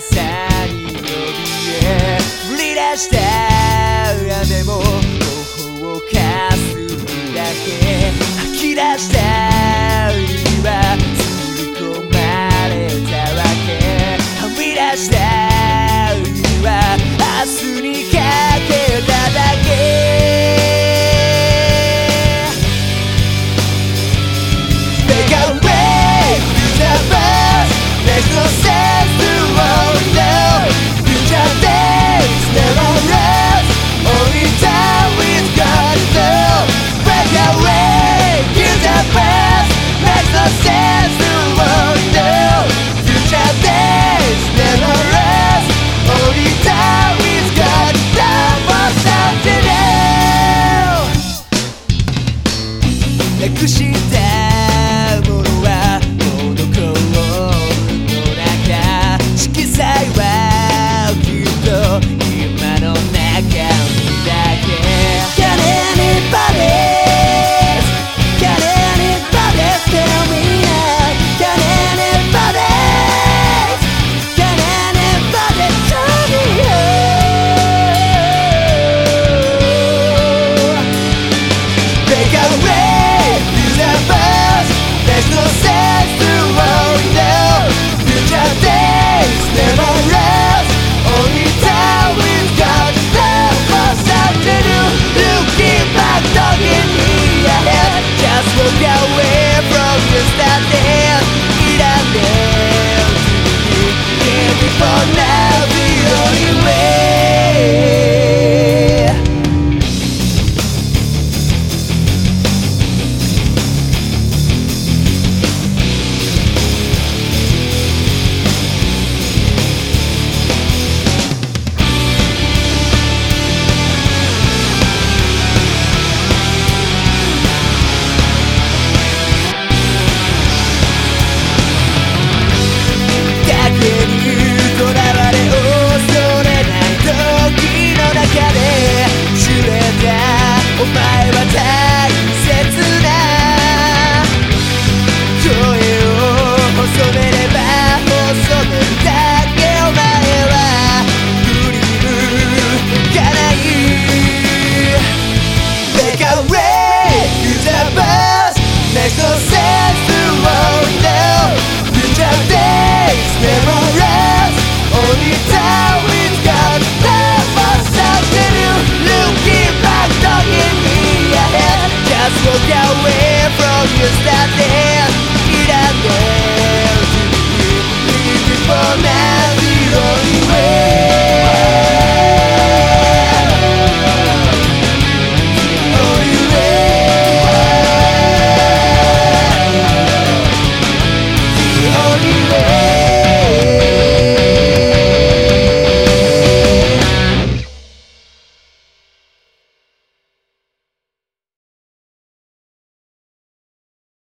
さに怯え降り出した雨も頬をかすだけ吐き出した海は吸い込まれたわけはみ出した海は明日にかなくして